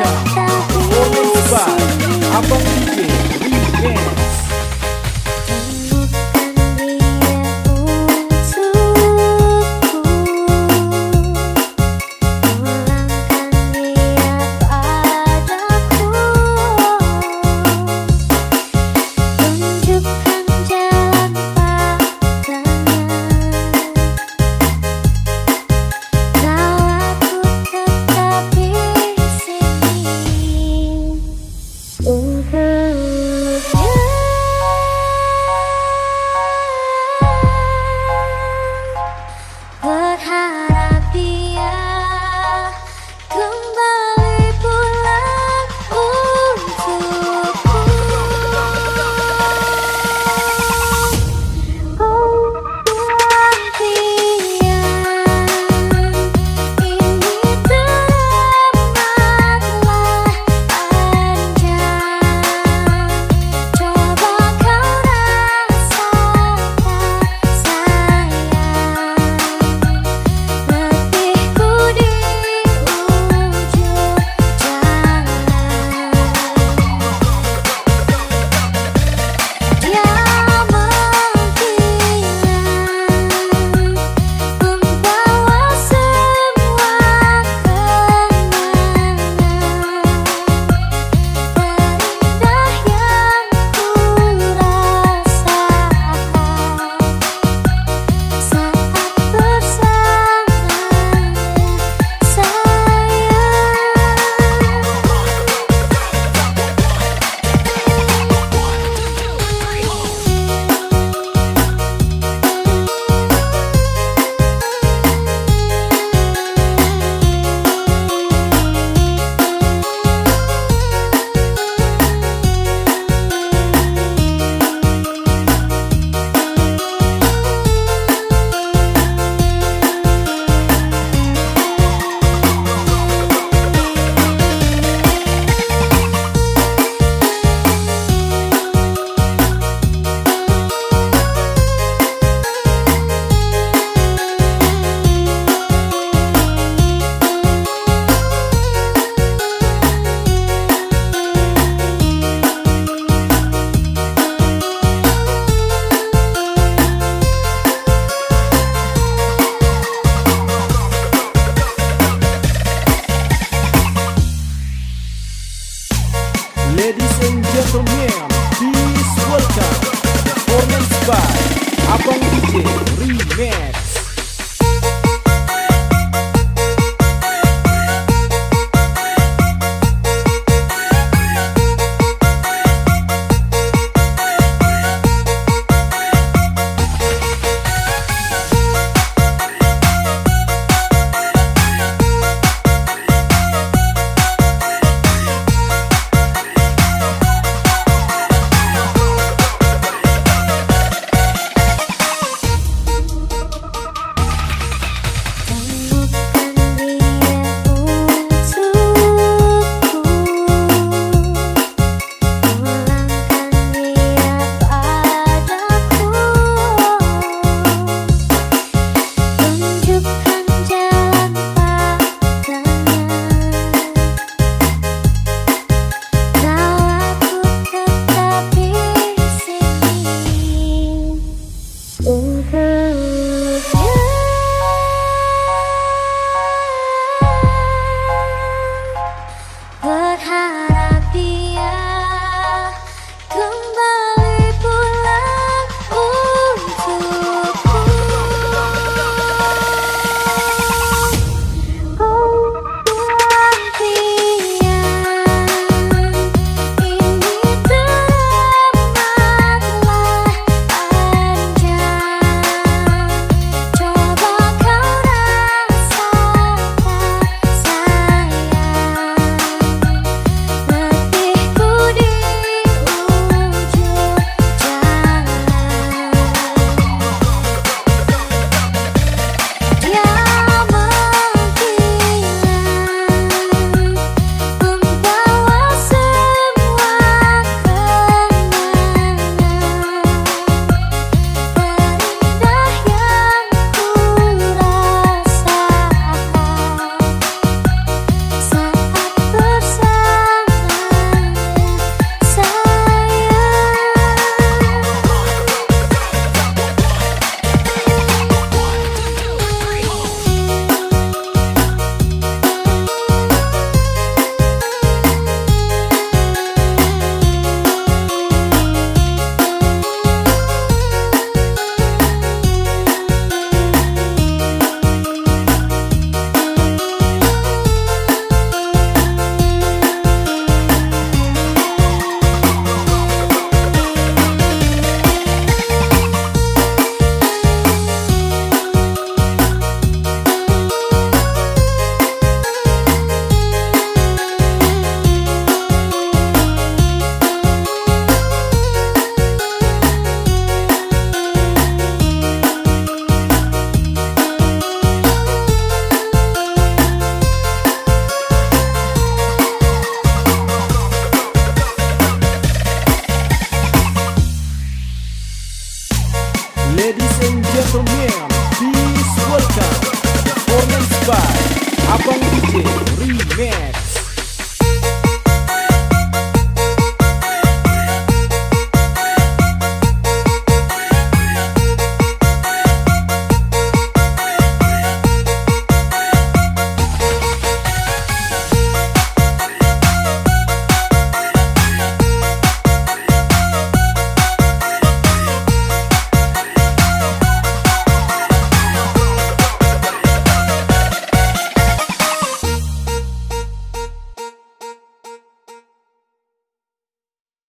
America. 我的。and gentlemen, please welcome performance by Abang DJ Remix.